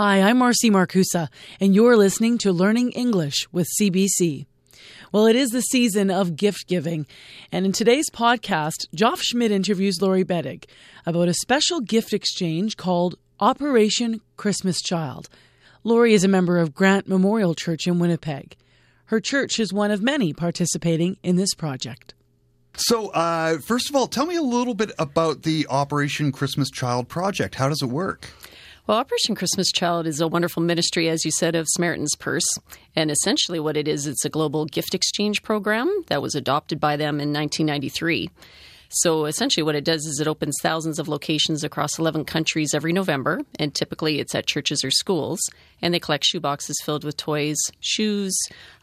Hi, I'm Marcy Markusa, and you're listening to Learning English with CBC. Well, it is the season of gift giving, and in today's podcast, Joff Schmidt interviews Lori Bedig about a special gift exchange called Operation Christmas Child. Lori is a member of Grant Memorial Church in Winnipeg. Her church is one of many participating in this project. So, uh, first of all, tell me a little bit about the Operation Christmas Child project. How does it work? Well, Operation Christmas Child is a wonderful ministry, as you said, of Samaritan's Purse. And essentially, what it is, it's a global gift exchange program that was adopted by them in 1993. So essentially, what it does is it opens thousands of locations across 11 countries every November, and typically it's at churches or schools. And they collect shoe boxes filled with toys, shoes,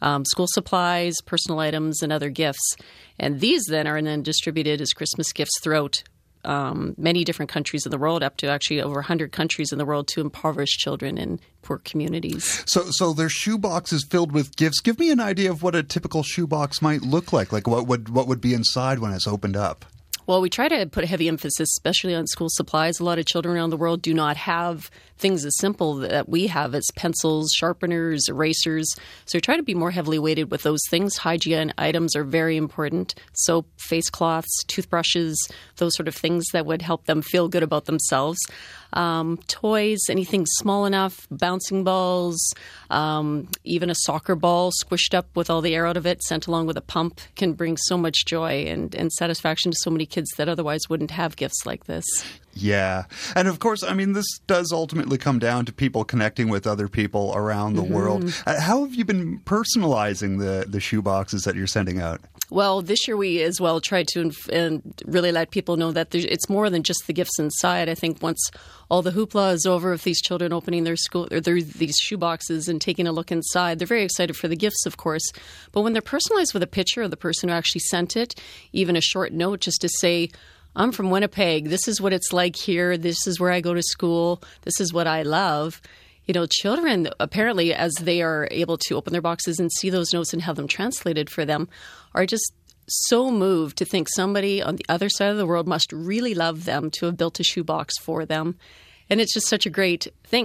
um, school supplies, personal items, and other gifts. And these then are then distributed as Christmas gifts throughout um, many different countries in the world, up to actually over 100 countries in the world, to impoverished children in poor communities. So, so there's shoe boxes filled with gifts. Give me an idea of what a typical shoebox might look like. Like what would what would be inside when it's opened up? Well, we try to put a heavy emphasis, especially on school supplies. A lot of children around the world do not have things as simple that we have as pencils, sharpeners, erasers. So try to be more heavily weighted with those things. Hygiene items are very important. Soap, face cloths, toothbrushes, those sort of things that would help them feel good about themselves. Um, toys, anything small enough, bouncing balls, um, even a soccer ball squished up with all the air out of it, sent along with a pump, can bring so much joy and, and satisfaction to so many kids that otherwise wouldn't have gifts like this. Yeah. And of course, I mean, this does ultimately come down to people connecting with other people around the mm-hmm. world. Uh, how have you been personalizing the, the shoe boxes that you're sending out? Well, this year we as well tried to inf- and really let people know that it's more than just the gifts inside. I think once all the hoopla is over, of these children opening their school or their, these shoe boxes and taking a look inside, they're very excited for the gifts, of course. But when they're personalized with a picture of the person who actually sent it, even a short note just to say, I'm from Winnipeg. This is what it's like here. This is where I go to school. This is what I love. You know, children apparently, as they are able to open their boxes and see those notes and have them translated for them, are just so moved to think somebody on the other side of the world must really love them to have built a shoebox for them. And it's just such a great thing.